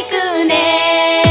行くね」